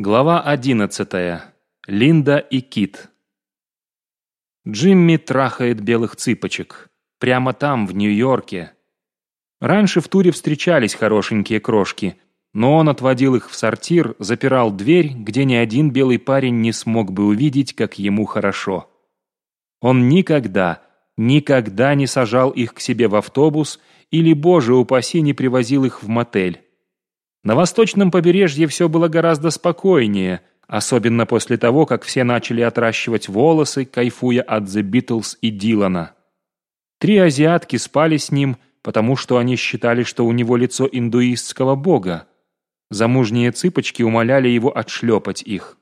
Глава одиннадцатая. Линда и Кит. Джимми трахает белых цыпочек. Прямо там, в Нью-Йорке. Раньше в туре встречались хорошенькие крошки, но он отводил их в сортир, запирал дверь, где ни один белый парень не смог бы увидеть, как ему хорошо. Он никогда, никогда не сажал их к себе в автобус или, боже упаси, не привозил их в мотель. На восточном побережье все было гораздо спокойнее, особенно после того, как все начали отращивать волосы, кайфуя от The Beatles и Дилана. Три азиатки спали с ним, потому что они считали, что у него лицо индуистского бога. Замужние цыпочки умоляли его отшлепать их.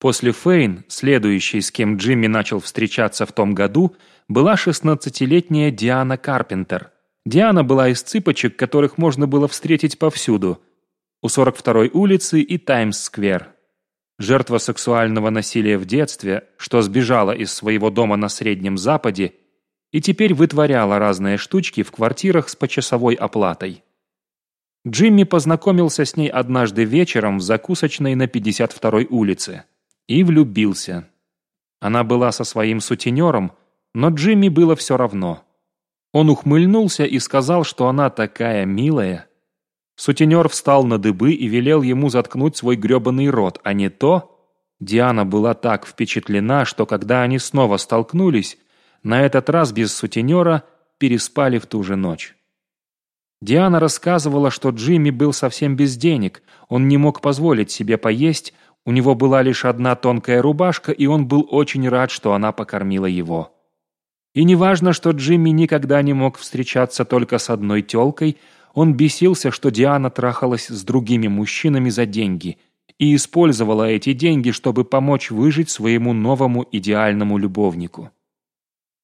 После Фейн, следующей, с кем Джимми начал встречаться в том году, была 16-летняя Диана Карпентер – Диана была из цыпочек, которых можно было встретить повсюду. У 42-й улицы и Таймс-сквер. Жертва сексуального насилия в детстве, что сбежала из своего дома на Среднем Западе и теперь вытворяла разные штучки в квартирах с почасовой оплатой. Джимми познакомился с ней однажды вечером в закусочной на 52-й улице и влюбился. Она была со своим сутенером, но Джимми было все равно – он ухмыльнулся и сказал, что она такая милая. Сутенер встал на дыбы и велел ему заткнуть свой гребаный рот, а не то... Диана была так впечатлена, что когда они снова столкнулись, на этот раз без сутенера переспали в ту же ночь. Диана рассказывала, что Джимми был совсем без денег, он не мог позволить себе поесть, у него была лишь одна тонкая рубашка, и он был очень рад, что она покормила его. И неважно, что Джимми никогда не мог встречаться только с одной тёлкой, он бесился, что Диана трахалась с другими мужчинами за деньги и использовала эти деньги, чтобы помочь выжить своему новому идеальному любовнику.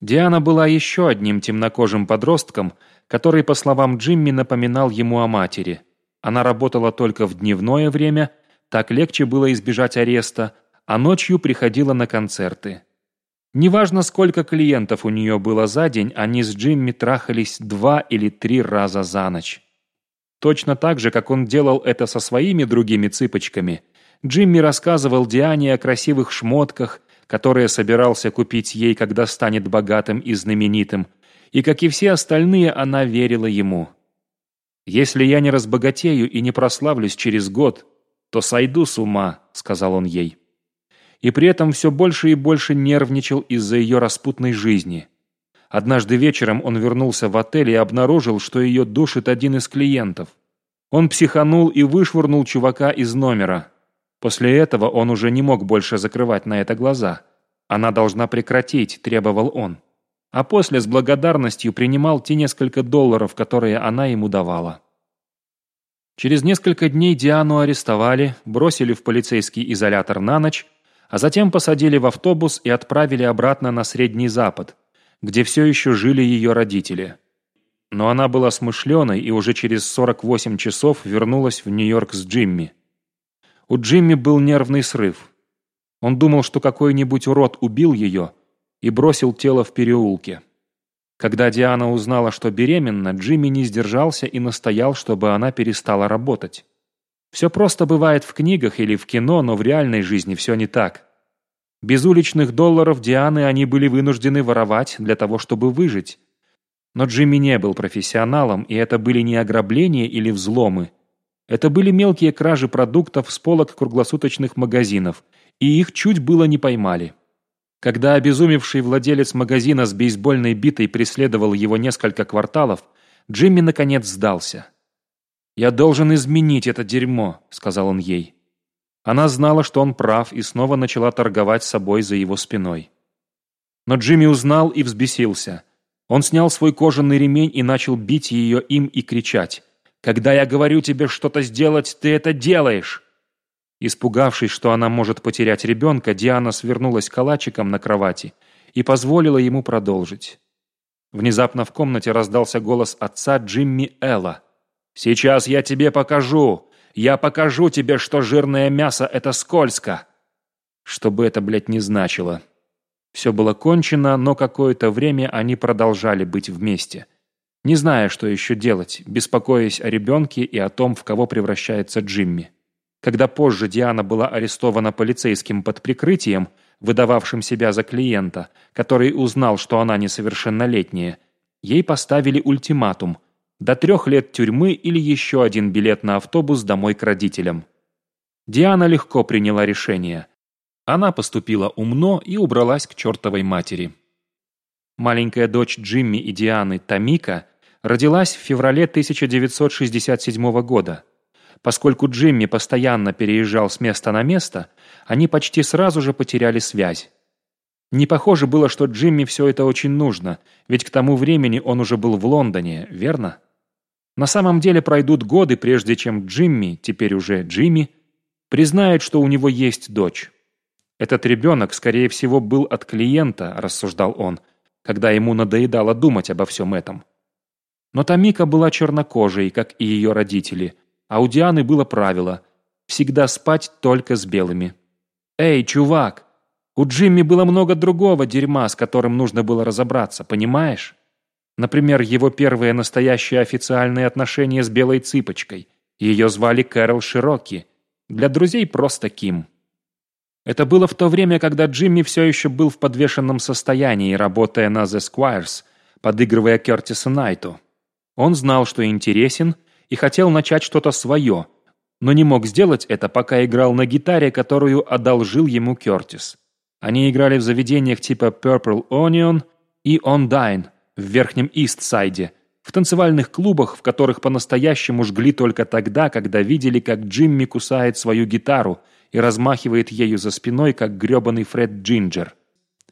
Диана была еще одним темнокожим подростком, который, по словам Джимми, напоминал ему о матери. Она работала только в дневное время, так легче было избежать ареста, а ночью приходила на концерты. Неважно, сколько клиентов у нее было за день, они с Джимми трахались два или три раза за ночь. Точно так же, как он делал это со своими другими цыпочками, Джимми рассказывал Диане о красивых шмотках, которые собирался купить ей, когда станет богатым и знаменитым, и, как и все остальные, она верила ему. «Если я не разбогатею и не прославлюсь через год, то сойду с ума», — сказал он ей и при этом все больше и больше нервничал из-за ее распутной жизни. Однажды вечером он вернулся в отель и обнаружил, что ее душит один из клиентов. Он психанул и вышвырнул чувака из номера. После этого он уже не мог больше закрывать на это глаза. Она должна прекратить, требовал он. А после с благодарностью принимал те несколько долларов, которые она ему давала. Через несколько дней Диану арестовали, бросили в полицейский изолятор на ночь, а затем посадили в автобус и отправили обратно на Средний Запад, где все еще жили ее родители. Но она была смышленой и уже через 48 часов вернулась в Нью-Йорк с Джимми. У Джимми был нервный срыв. Он думал, что какой-нибудь урод убил ее и бросил тело в переулке. Когда Диана узнала, что беременна, Джимми не сдержался и настоял, чтобы она перестала работать. Все просто бывает в книгах или в кино, но в реальной жизни все не так. Без уличных долларов Дианы они были вынуждены воровать для того, чтобы выжить. Но Джимми не был профессионалом, и это были не ограбления или взломы. Это были мелкие кражи продуктов с полок круглосуточных магазинов, и их чуть было не поймали. Когда обезумевший владелец магазина с бейсбольной битой преследовал его несколько кварталов, Джимми наконец сдался. «Я должен изменить это дерьмо», — сказал он ей. Она знала, что он прав, и снова начала торговать собой за его спиной. Но Джимми узнал и взбесился. Он снял свой кожаный ремень и начал бить ее им и кричать. «Когда я говорю тебе что-то сделать, ты это делаешь!» Испугавшись, что она может потерять ребенка, Диана свернулась калачиком на кровати и позволила ему продолжить. Внезапно в комнате раздался голос отца Джимми Элла. «Сейчас я тебе покажу! Я покажу тебе, что жирное мясо — это скользко!» Что бы это, блядь, не значило. Все было кончено, но какое-то время они продолжали быть вместе. Не зная, что еще делать, беспокоясь о ребенке и о том, в кого превращается Джимми. Когда позже Диана была арестована полицейским под прикрытием, выдававшим себя за клиента, который узнал, что она несовершеннолетняя, ей поставили ультиматум – до трех лет тюрьмы или еще один билет на автобус домой к родителям. Диана легко приняла решение. Она поступила умно и убралась к чертовой матери. Маленькая дочь Джимми и Дианы, Тамика, родилась в феврале 1967 года. Поскольку Джимми постоянно переезжал с места на место, они почти сразу же потеряли связь. Не похоже было, что Джимми все это очень нужно, ведь к тому времени он уже был в Лондоне, верно? На самом деле пройдут годы, прежде чем Джимми, теперь уже Джимми, признает, что у него есть дочь. Этот ребенок, скорее всего, был от клиента, рассуждал он, когда ему надоедало думать обо всем этом. Но Тамика была чернокожей, как и ее родители, а у Дианы было правило – всегда спать только с белыми. «Эй, чувак, у Джимми было много другого дерьма, с которым нужно было разобраться, понимаешь?» Например, его первые настоящие официальные отношения с Белой Цыпочкой. Ее звали Кэрол Широки. Для друзей просто Ким. Это было в то время, когда Джимми все еще был в подвешенном состоянии, работая на The Squires, подыгрывая Кертису Найту. Он знал, что интересен, и хотел начать что-то свое, но не мог сделать это, пока играл на гитаре, которую одолжил ему Кертис. Они играли в заведениях типа Purple Onion и On Dine, в Верхнем Ист-Сайде, в танцевальных клубах, в которых по-настоящему жгли только тогда, когда видели, как Джимми кусает свою гитару и размахивает ею за спиной, как грёбаный Фред Джинджер.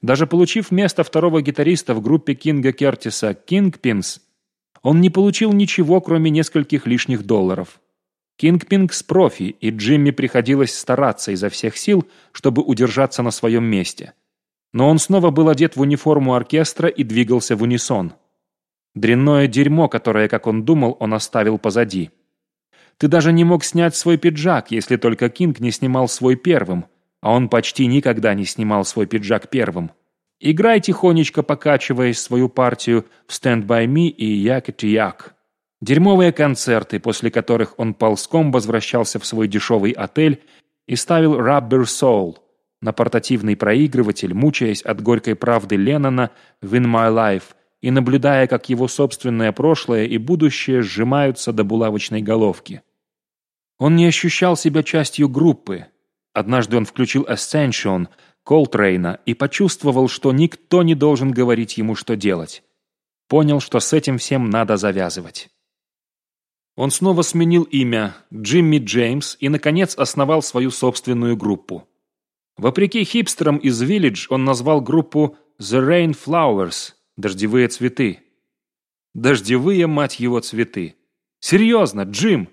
Даже получив место второго гитариста в группе Кинга Кертиса «Кингпинс», он не получил ничего, кроме нескольких лишних долларов. Кингпинс профи, и Джимми приходилось стараться изо всех сил, чтобы удержаться на своем месте – но он снова был одет в униформу оркестра и двигался в унисон. Дрянное дерьмо, которое, как он думал, он оставил позади. Ты даже не мог снять свой пиджак, если только Кинг не снимал свой первым, а он почти никогда не снимал свой пиджак первым. Играй тихонечко, покачиваясь свою партию в «Stand by me» и «Як-як». Дерьмовые концерты, после которых он ползком возвращался в свой дешевый отель и ставил «Rubber Soul», на портативный проигрыватель, мучаясь от горькой правды Леннона в «In My Life» и наблюдая, как его собственное прошлое и будущее сжимаются до булавочной головки. Он не ощущал себя частью группы. Однажды он включил «Ascension» Колтрейна и почувствовал, что никто не должен говорить ему, что делать. Понял, что с этим всем надо завязывать. Он снова сменил имя Джимми Джеймс и, наконец, основал свою собственную группу. Вопреки хипстерам из Village он назвал группу The Rain Flowers – «Дождевые цветы». Дождевые, мать его, цветы. Серьезно, Джим!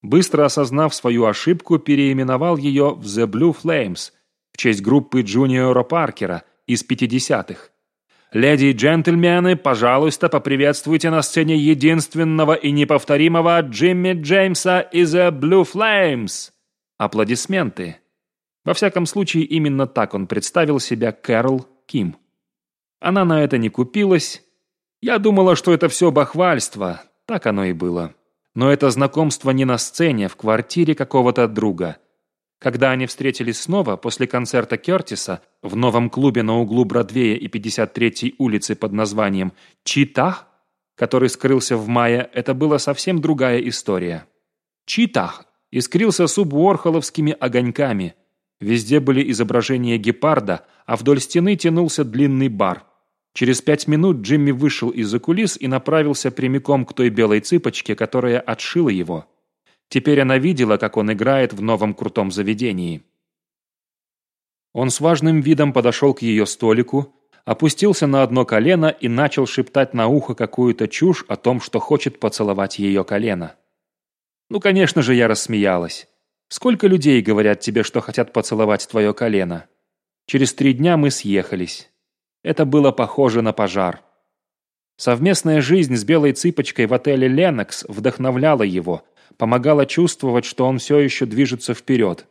Быстро осознав свою ошибку, переименовал ее в The Blue Flames в честь группы Джуниора Паркера из 50-х. «Леди и джентльмены, пожалуйста, поприветствуйте на сцене единственного и неповторимого Джимми Джеймса из The Blue Flames!» Аплодисменты. Во всяком случае, именно так он представил себя Кэрол Ким. Она на это не купилась. Я думала, что это все бахвальство. Так оно и было. Но это знакомство не на сцене, а в квартире какого-то друга. Когда они встретились снова, после концерта Кертиса, в новом клубе на углу Бродвея и 53-й улицы под названием «Читах», который скрылся в мае, это была совсем другая история. «Читах» искрился субворхоловскими огоньками – Везде были изображения гепарда, а вдоль стены тянулся длинный бар. Через пять минут Джимми вышел из-за кулис и направился прямиком к той белой цыпочке, которая отшила его. Теперь она видела, как он играет в новом крутом заведении. Он с важным видом подошел к ее столику, опустился на одно колено и начал шептать на ухо какую-то чушь о том, что хочет поцеловать ее колено. Ну, конечно же, я рассмеялась. Сколько людей говорят тебе, что хотят поцеловать твое колено? Через три дня мы съехались. Это было похоже на пожар. Совместная жизнь с белой цыпочкой в отеле «Ленокс» вдохновляла его, помогала чувствовать, что он все еще движется вперед.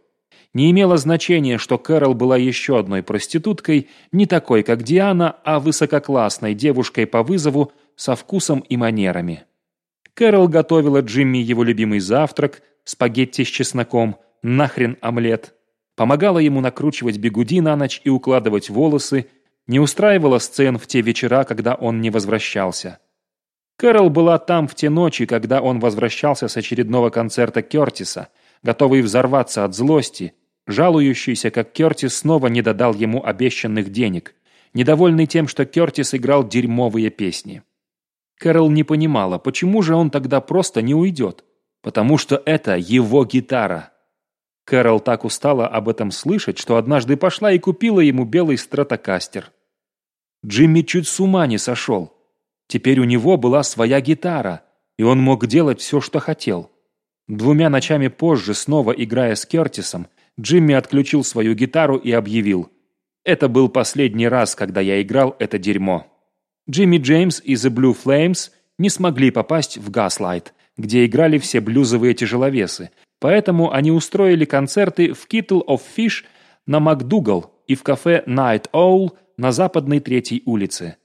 Не имело значения, что Кэрол была еще одной проституткой, не такой, как Диана, а высококлассной девушкой по вызову со вкусом и манерами. Кэрол готовила Джимми его любимый завтрак – спагетти с чесноком, «Нахрен омлет», помогала ему накручивать бегуди на ночь и укладывать волосы, не устраивала сцен в те вечера, когда он не возвращался. Кэрол была там в те ночи, когда он возвращался с очередного концерта Кертиса, готовый взорваться от злости, жалующийся, как Кертис снова не додал ему обещанных денег, недовольный тем, что Кертис играл дерьмовые песни. Кэрол не понимала, почему же он тогда просто не уйдет. Потому что это его гитара. Кэрол так устала об этом слышать, что однажды пошла и купила ему белый стратокастер. Джимми чуть с ума не сошел. Теперь у него была своя гитара, и он мог делать все, что хотел. Двумя ночами позже, снова играя с Кертисом, Джимми отключил свою гитару и объявил «Это был последний раз, когда я играл это дерьмо». Джимми Джеймс и The Blue Flames не смогли попасть в Gaslight, где играли все блюзовые тяжеловесы, поэтому они устроили концерты в Kittle of Fish на МакДугал и в кафе Night Owl на западной третьей улице.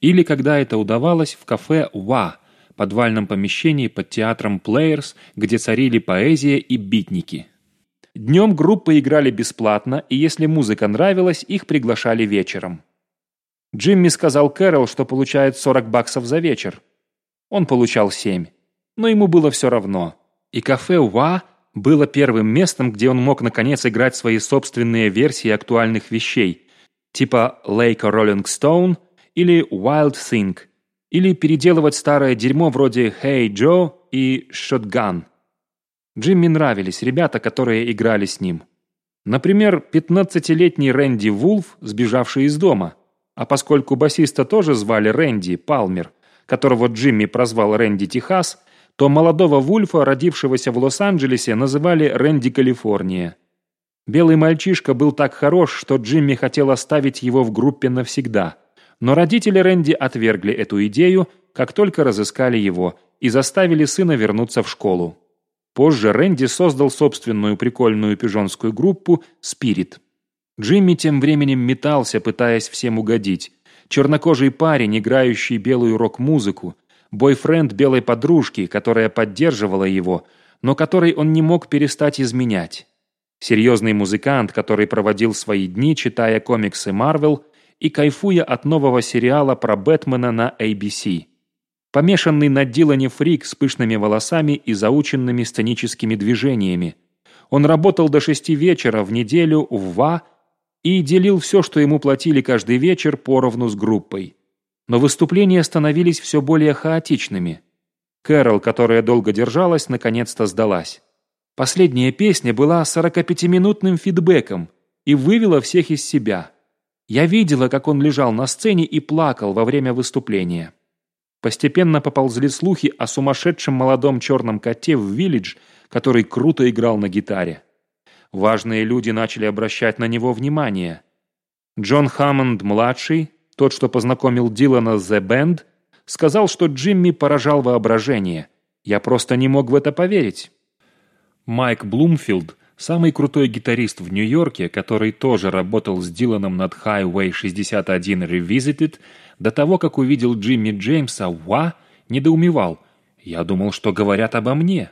Или, когда это удавалось, в кафе «Ва», подвальном помещении под театром Players, где царили поэзия и битники. Днем группы играли бесплатно, и если музыка нравилась, их приглашали вечером. Джимми сказал Кэрол, что получает 40 баксов за вечер. Он получал 7. Но ему было все равно. И кафе «Ва» было первым местом, где он мог наконец играть свои собственные версии актуальных вещей, типа «Lake Rolling Stone» или «Wild Thing», или переделывать старое дерьмо вроде «Hey Joe» и «Shotgun». Джимми нравились ребята, которые играли с ним. Например, 15-летний Рэнди Вулф, сбежавший из дома. А поскольку басиста тоже звали Рэнди Палмер, которого Джимми прозвал Рэнди Техас, то молодого Вульфа, родившегося в Лос-Анджелесе, называли Рэнди Калифорния. Белый мальчишка был так хорош, что Джимми хотел оставить его в группе навсегда. Но родители Рэнди отвергли эту идею, как только разыскали его, и заставили сына вернуться в школу. Позже Рэнди создал собственную прикольную пижонскую группу «Спирит». Джимми тем временем метался, пытаясь всем угодить. Чернокожий парень, играющий белую рок-музыку, бойфренд белой подружки, которая поддерживала его, но которой он не мог перестать изменять. Серьезный музыкант, который проводил свои дни, читая комиксы Марвел и кайфуя от нового сериала про Бэтмена на ABC. Помешанный на Дилане фрик с пышными волосами и заученными сценическими движениями. Он работал до шести вечера в неделю в ВА и делил все, что ему платили каждый вечер, поровну с группой. Но выступления становились все более хаотичными. Кэрол, которая долго держалась, наконец-то сдалась. Последняя песня была 45-минутным фидбэком и вывела всех из себя. Я видела, как он лежал на сцене и плакал во время выступления. Постепенно поползли слухи о сумасшедшем молодом черном коте в «Виллидж», который круто играл на гитаре. Важные люди начали обращать на него внимание. Джон Хаммонд-младший, тот, что познакомил Дилана с The Band, сказал, что Джимми поражал воображение. Я просто не мог в это поверить. Майк Блумфилд, самый крутой гитарист в Нью-Йорке, который тоже работал с Диланом над Highway 61 Revisited, до того, как увидел Джимми Джеймса, ва, недоумевал. Я думал, что говорят обо мне.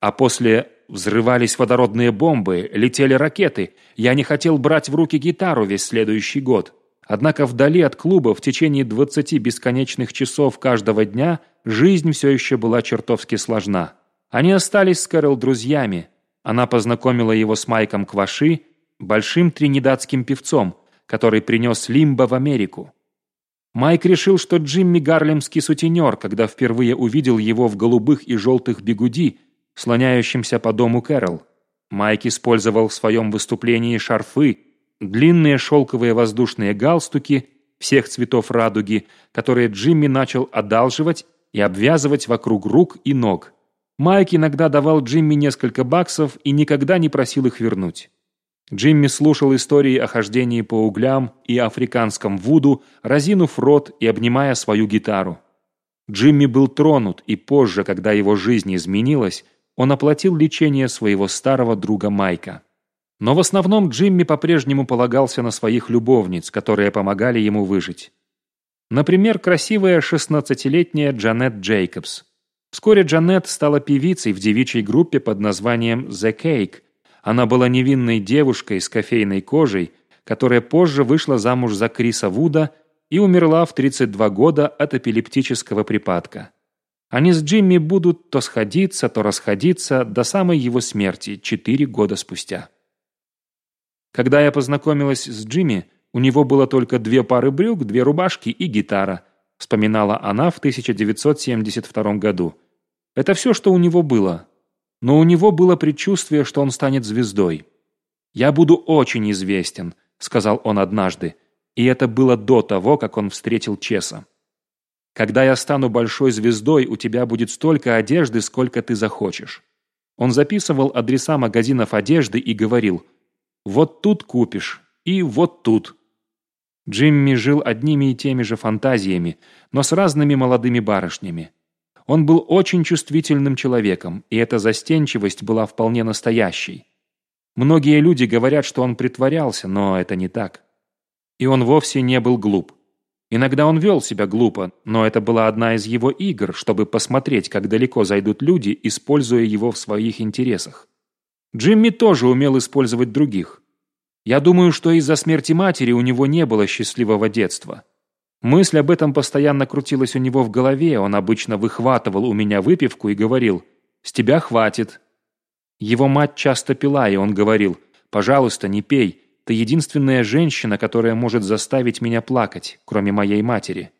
А после взрывались водородные бомбы, летели ракеты. Я не хотел брать в руки гитару весь следующий год. Однако вдали от клуба в течение 20 бесконечных часов каждого дня жизнь все еще была чертовски сложна. Они остались с Кэрол друзьями. Она познакомила его с Майком Кваши, большим тринидадским певцом, который принес лимбо в Америку. Майк решил, что Джимми гарлемский сутенер, когда впервые увидел его в голубых и желтых бегуди, слоняющимся по дому Кэрол. Майк использовал в своем выступлении шарфы, длинные шелковые воздушные галстуки всех цветов радуги, которые Джимми начал одалживать и обвязывать вокруг рук и ног. Майк иногда давал Джимми несколько баксов и никогда не просил их вернуть. Джимми слушал истории о хождении по углям и африканском вуду, разинув рот и обнимая свою гитару. Джимми был тронут, и позже, когда его жизнь изменилась, он оплатил лечение своего старого друга Майка. Но в основном Джимми по-прежнему полагался на своих любовниц, которые помогали ему выжить. Например, красивая 16-летняя Джанет Джейкобс. Вскоре Джанет стала певицей в девичьей группе под названием «The Cake», Она была невинной девушкой с кофейной кожей, которая позже вышла замуж за Криса Вуда и умерла в 32 года от эпилептического припадка. Они с Джимми будут то сходиться, то расходиться до самой его смерти четыре года спустя. Когда я познакомилась с Джимми, у него было только две пары брюк, две рубашки и гитара, вспоминала она в 1972 году. Это все, что у него было. Но у него было предчувствие, что он станет звездой. «Я буду очень известен», — сказал он однажды. И это было до того, как он встретил Чеса. «Когда я стану большой звездой, у тебя будет столько одежды, сколько ты захочешь». Он записывал адреса магазинов одежды и говорил «Вот тут купишь, и вот тут». Джимми жил одними и теми же фантазиями, но с разными молодыми барышнями. Он был очень чувствительным человеком, и эта застенчивость была вполне настоящей. Многие люди говорят, что он притворялся, но это не так. И он вовсе не был глуп. Иногда он вел себя глупо, но это была одна из его игр, чтобы посмотреть, как далеко зайдут люди, используя его в своих интересах. Джимми тоже умел использовать других. Я думаю, что из-за смерти матери у него не было счастливого детства. Мысль об этом постоянно крутилась у него в голове, он обычно выхватывал у меня выпивку и говорил «С тебя хватит». Его мать часто пила, и он говорил «Пожалуйста, не пей, ты единственная женщина, которая может заставить меня плакать, кроме моей матери».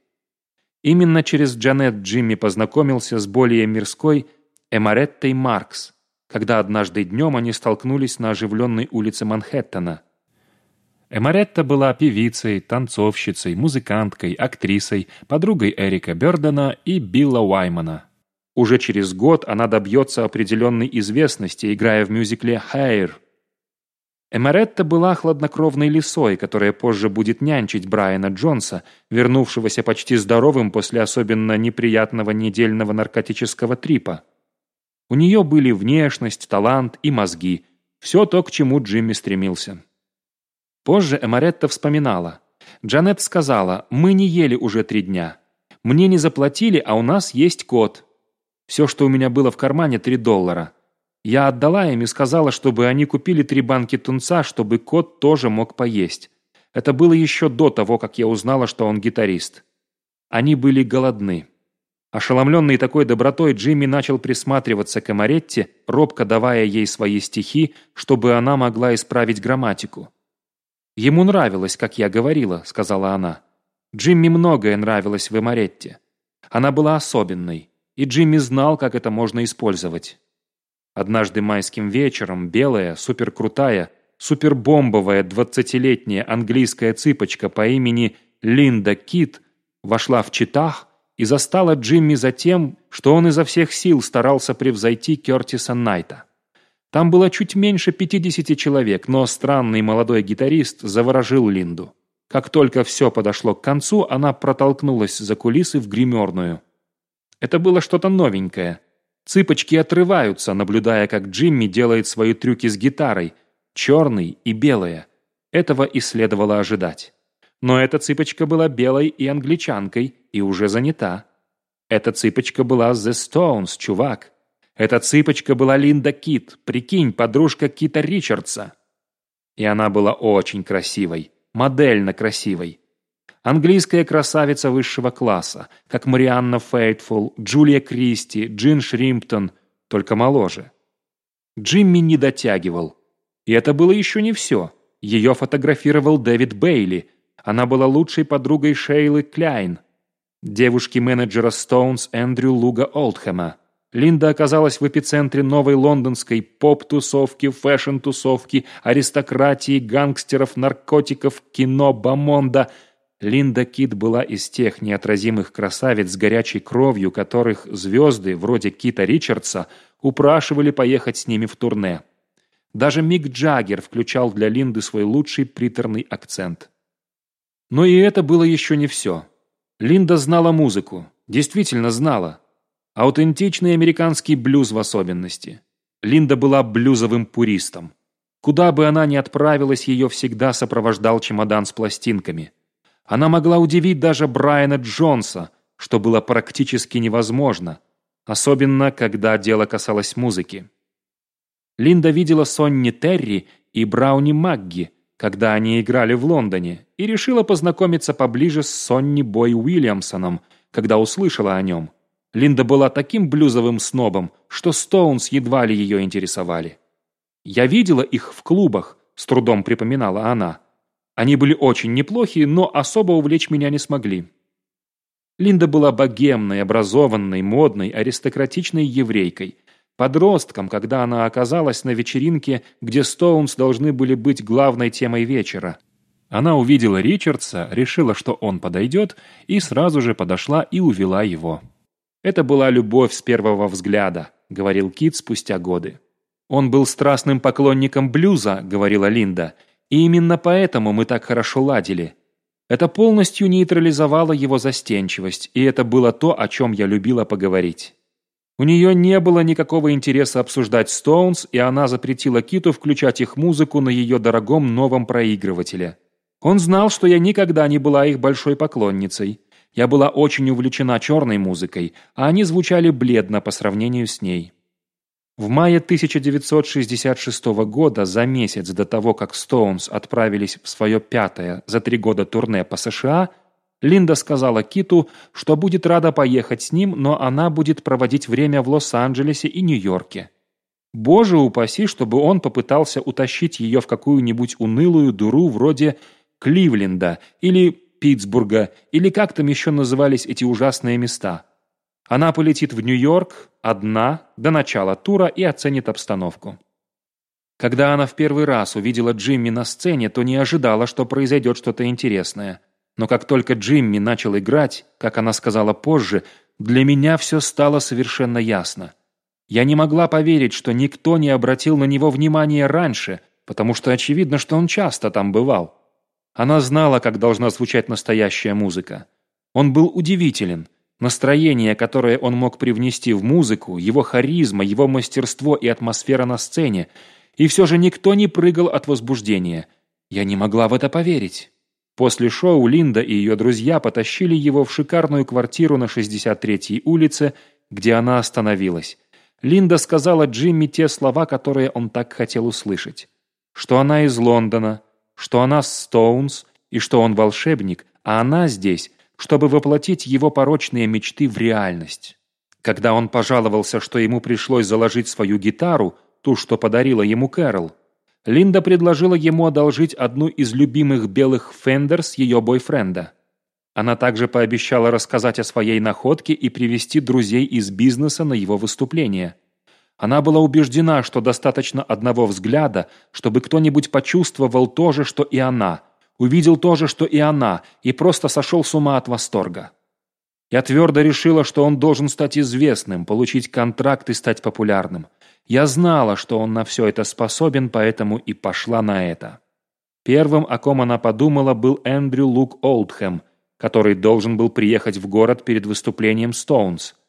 Именно через Джанет Джимми познакомился с более мирской Эмареттой Маркс, когда однажды днем они столкнулись на оживленной улице Манхэттена – Эмаретта была певицей, танцовщицей, музыканткой, актрисой, подругой Эрика Бёрдена и Билла Уаймана. Уже через год она добьется определенной известности, играя в мюзикле «Хайр». Эмаретта была хладнокровной лисой, которая позже будет нянчить Брайана Джонса, вернувшегося почти здоровым после особенно неприятного недельного наркотического трипа. У нее были внешность, талант и мозги. Все то, к чему Джимми стремился. Позже Эмаретта вспоминала. Джанет сказала, мы не ели уже три дня. Мне не заплатили, а у нас есть кот. Все, что у меня было в кармане, три доллара. Я отдала им и сказала, чтобы они купили три банки тунца, чтобы кот тоже мог поесть. Это было еще до того, как я узнала, что он гитарист. Они были голодны. Ошеломленный такой добротой, Джимми начал присматриваться к Эмаретте, робко давая ей свои стихи, чтобы она могла исправить грамматику. «Ему нравилось, как я говорила», — сказала она. Джимми многое нравилось в Эмаретте. Она была особенной, и Джимми знал, как это можно использовать. Однажды майским вечером белая, суперкрутая, супербомбовая двадцатилетняя английская цыпочка по имени Линда Кит вошла в Читах и застала Джимми за тем, что он изо всех сил старался превзойти Кертиса Найта. Там было чуть меньше 50 человек, но странный молодой гитарист заворожил Линду. Как только все подошло к концу, она протолкнулась за кулисы в гримерную. Это было что-то новенькое. Цыпочки отрываются, наблюдая, как Джимми делает свои трюки с гитарой, черный и белая. Этого и следовало ожидать. Но эта цыпочка была белой и англичанкой, и уже занята. Эта цыпочка была The Stones, чувак. Эта цыпочка была Линда Кит, прикинь, подружка Кита Ричардса. И она была очень красивой, модельно красивой. Английская красавица высшего класса, как Марианна Фейтфул, Джулия Кристи, Джин Шримптон, только моложе. Джимми не дотягивал. И это было еще не все. Ее фотографировал Дэвид Бейли. Она была лучшей подругой Шейлы Кляйн, девушки-менеджера Стоунс Эндрю Луга Олдхэма. Линда оказалась в эпицентре новой лондонской поп-тусовки, фэшн-тусовки, аристократии, гангстеров, наркотиков, кино, бомонда. Линда Кит была из тех неотразимых красавиц с горячей кровью, которых звезды, вроде Кита Ричардса, упрашивали поехать с ними в турне. Даже Мик Джаггер включал для Линды свой лучший приторный акцент. Но и это было еще не все. Линда знала музыку, действительно знала. Аутентичный американский блюз в особенности. Линда была блюзовым пуристом. Куда бы она ни отправилась, ее всегда сопровождал чемодан с пластинками. Она могла удивить даже Брайана Джонса, что было практически невозможно, особенно когда дело касалось музыки. Линда видела Сонни Терри и Брауни Магги, когда они играли в Лондоне, и решила познакомиться поближе с Сонни Бой Уильямсоном, когда услышала о нем. Линда была таким блюзовым снобом, что Стоунс едва ли ее интересовали. «Я видела их в клубах», — с трудом припоминала она. «Они были очень неплохи, но особо увлечь меня не смогли». Линда была богемной, образованной, модной, аристократичной еврейкой. Подростком, когда она оказалась на вечеринке, где Стоунс должны были быть главной темой вечера. Она увидела Ричардса, решила, что он подойдет, и сразу же подошла и увела его. «Это была любовь с первого взгляда», — говорил Кит спустя годы. «Он был страстным поклонником блюза», — говорила Линда, «и именно поэтому мы так хорошо ладили. Это полностью нейтрализовало его застенчивость, и это было то, о чем я любила поговорить». У нее не было никакого интереса обсуждать Стоунс, и она запретила Киту включать их музыку на ее дорогом новом проигрывателе. Он знал, что я никогда не была их большой поклонницей. Я была очень увлечена черной музыкой, а они звучали бледно по сравнению с ней. В мае 1966 года, за месяц до того, как Стоунс отправились в свое пятое за три года турне по США, Линда сказала Киту, что будет рада поехать с ним, но она будет проводить время в Лос-Анджелесе и Нью-Йорке. Боже упаси, чтобы он попытался утащить ее в какую-нибудь унылую дуру вроде Кливленда или Питтсбурга, или как там еще назывались эти ужасные места. Она полетит в Нью-Йорк одна до начала тура и оценит обстановку. Когда она в первый раз увидела Джимми на сцене, то не ожидала, что произойдет что-то интересное. Но как только Джимми начал играть, как она сказала позже, для меня все стало совершенно ясно. Я не могла поверить, что никто не обратил на него внимания раньше, потому что очевидно, что он часто там бывал. Она знала, как должна звучать настоящая музыка. Он был удивителен. Настроение, которое он мог привнести в музыку, его харизма, его мастерство и атмосфера на сцене. И все же никто не прыгал от возбуждения. Я не могла в это поверить. После шоу Линда и ее друзья потащили его в шикарную квартиру на 63-й улице, где она остановилась. Линда сказала Джимми те слова, которые он так хотел услышать. Что она из Лондона, что она Стоунс и что он волшебник, а она здесь, чтобы воплотить его порочные мечты в реальность. Когда он пожаловался, что ему пришлось заложить свою гитару, ту, что подарила ему Кэрол, Линда предложила ему одолжить одну из любимых белых Фендерс ее бойфренда. Она также пообещала рассказать о своей находке и привести друзей из бизнеса на его выступление. Она была убеждена, что достаточно одного взгляда, чтобы кто-нибудь почувствовал то же, что и она, увидел то же, что и она, и просто сошел с ума от восторга. Я твердо решила, что он должен стать известным, получить контракт и стать популярным. Я знала, что он на все это способен, поэтому и пошла на это. Первым, о ком она подумала, был Эндрю Лук Олдхэм, который должен был приехать в город перед выступлением Стоунс –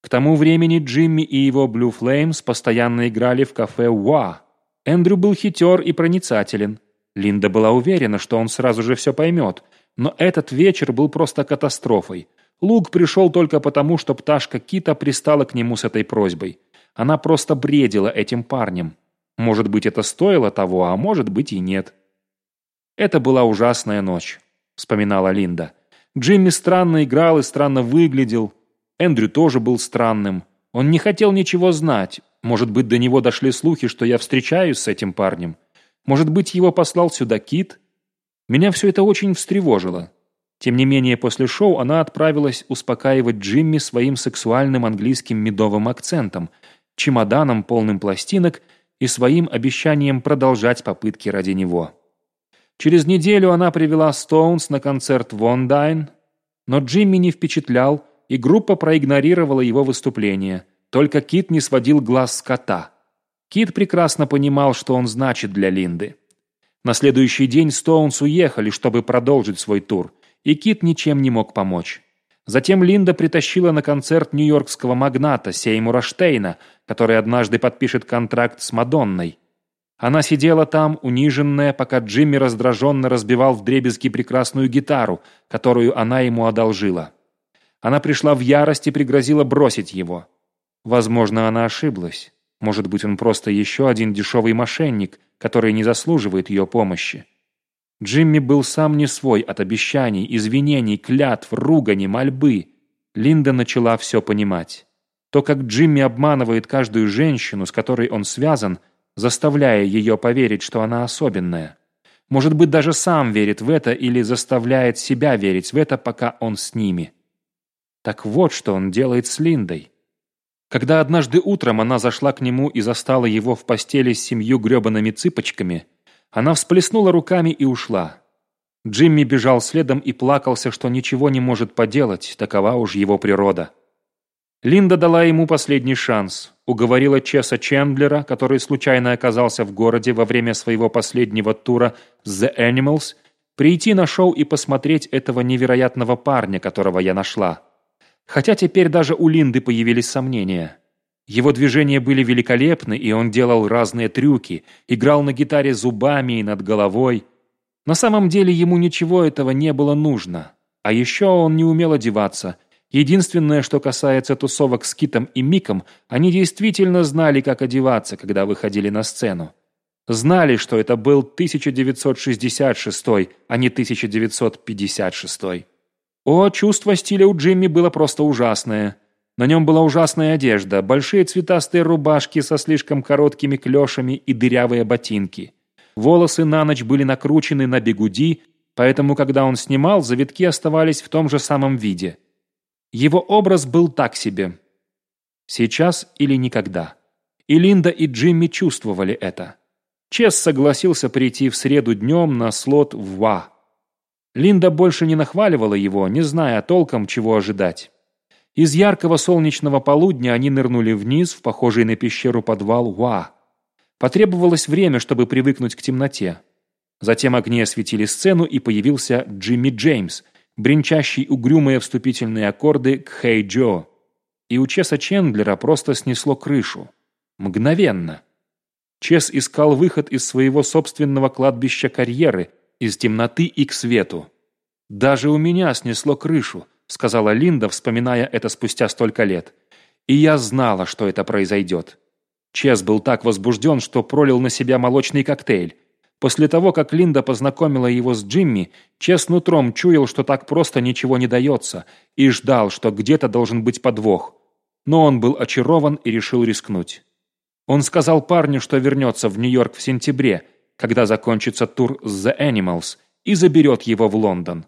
к тому времени Джимми и его Blue Flames постоянно играли в кафе «Уа». Эндрю был хитер и проницателен. Линда была уверена, что он сразу же все поймет. Но этот вечер был просто катастрофой. Лук пришел только потому, что пташка Кита пристала к нему с этой просьбой. Она просто бредила этим парнем. Может быть, это стоило того, а может быть и нет. «Это была ужасная ночь», — вспоминала Линда. Джимми странно играл и странно выглядел. Эндрю тоже был странным. Он не хотел ничего знать. Может быть, до него дошли слухи, что я встречаюсь с этим парнем. Может быть, его послал сюда Кит? Меня все это очень встревожило. Тем не менее, после шоу она отправилась успокаивать Джимми своим сексуальным английским медовым акцентом, чемоданом, полным пластинок и своим обещанием продолжать попытки ради него. Через неделю она привела Стоунс на концерт Вондайн, но Джимми не впечатлял, и группа проигнорировала его выступление. Только Кит не сводил глаз с кота. Кит прекрасно понимал, что он значит для Линды. На следующий день Стоунс уехали, чтобы продолжить свой тур, и Кит ничем не мог помочь. Затем Линда притащила на концерт нью-йоркского магната Сеймура Штейна, который однажды подпишет контракт с Мадонной. Она сидела там, униженная, пока Джимми раздраженно разбивал вдребезги прекрасную гитару, которую она ему одолжила. Она пришла в ярость и пригрозила бросить его. Возможно, она ошиблась. Может быть, он просто еще один дешевый мошенник, который не заслуживает ее помощи. Джимми был сам не свой от обещаний, извинений, клятв, ругани, мольбы. Линда начала все понимать. То, как Джимми обманывает каждую женщину, с которой он связан, заставляя ее поверить, что она особенная. Может быть, даже сам верит в это или заставляет себя верить в это, пока он с ними. Так вот, что он делает с Линдой. Когда однажды утром она зашла к нему и застала его в постели с семью гребаными цыпочками, она всплеснула руками и ушла. Джимми бежал следом и плакался, что ничего не может поделать, такова уж его природа. Линда дала ему последний шанс, уговорила Чеса Чендлера, который случайно оказался в городе во время своего последнего тура «The Animals», прийти на шоу и посмотреть этого невероятного парня, которого я нашла. Хотя теперь даже у Линды появились сомнения. Его движения были великолепны, и он делал разные трюки, играл на гитаре зубами и над головой. На самом деле ему ничего этого не было нужно. А еще он не умел одеваться. Единственное, что касается тусовок с Китом и Миком, они действительно знали, как одеваться, когда выходили на сцену. Знали, что это был 1966, а не 1956. О, чувство стиля у Джимми было просто ужасное. На нем была ужасная одежда, большие цветастые рубашки со слишком короткими клешами и дырявые ботинки. Волосы на ночь были накручены на бегуди, поэтому, когда он снимал, завитки оставались в том же самом виде. Его образ был так себе. Сейчас или никогда. И Линда, и Джимми чувствовали это. Чес согласился прийти в среду днем на слот в ВА. Линда больше не нахваливала его, не зная толком, чего ожидать. Из яркого солнечного полудня они нырнули вниз, в похожий на пещеру подвал Уа. Потребовалось время, чтобы привыкнуть к темноте. Затем огни осветили сцену, и появился Джимми Джеймс, бренчащий угрюмые вступительные аккорды к «Хей Джо». И у Чеса Чендлера просто снесло крышу. Мгновенно. Чес искал выход из своего собственного кладбища карьеры, из темноты и к свету. «Даже у меня снесло крышу», — сказала Линда, вспоминая это спустя столько лет. «И я знала, что это произойдет». Чес был так возбужден, что пролил на себя молочный коктейль. После того, как Линда познакомила его с Джимми, Чес нутром чуял, что так просто ничего не дается, и ждал, что где-то должен быть подвох. Но он был очарован и решил рискнуть. Он сказал парню, что вернется в Нью-Йорк в сентябре, когда закончится тур The Animals, и заберет его в Лондон.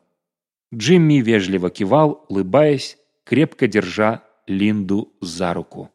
Джимми вежливо кивал, улыбаясь, крепко держа Линду за руку.